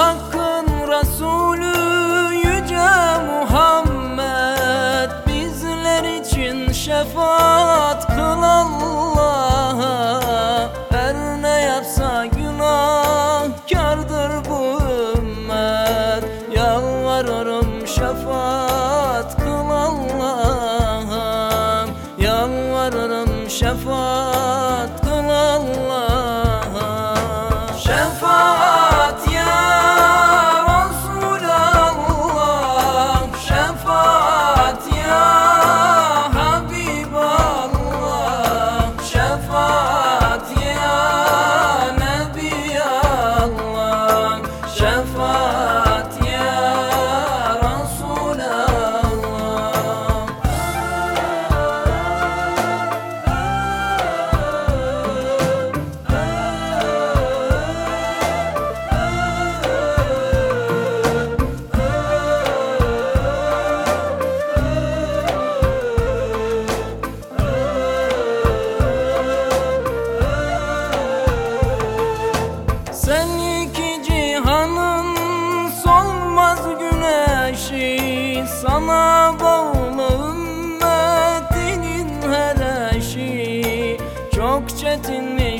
Hakkın Resulü yüce Muhammed. Bizler için şefaat kıl Allah'a. Her ne yapsa günahkardır bu ümmet. Yalvarırım şefaat kıl Allah'a. Yalvarırım şefaat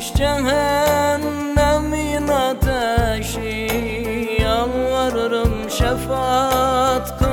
çetinmiş cehennemin ateşi. Yalvarırım şefaat kıl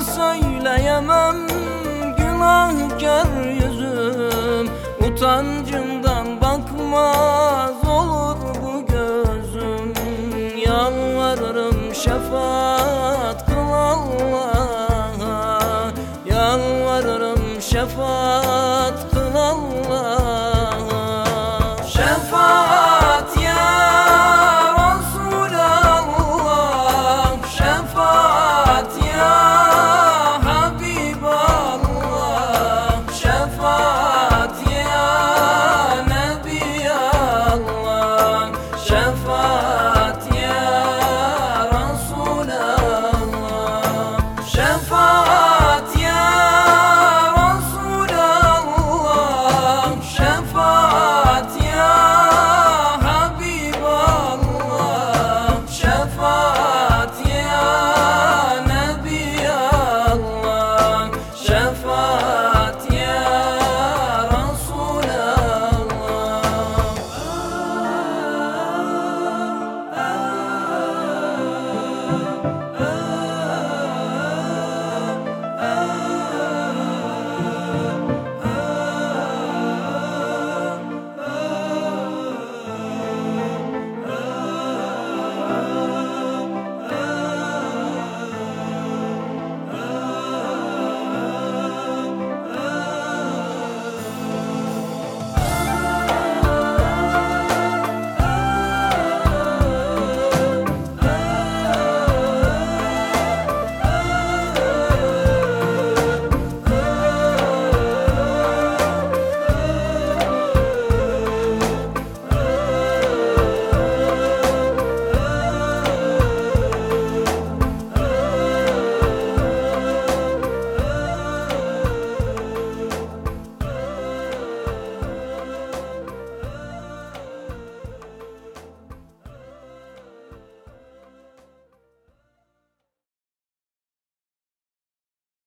Söyleyemem günahkar yüzüm. Utancımdan bakmaz olur bu gözüm. Yalvarırım şefaat kıl Allah'a. Yalvarırım şefaat kıl Allah'a. Şefaat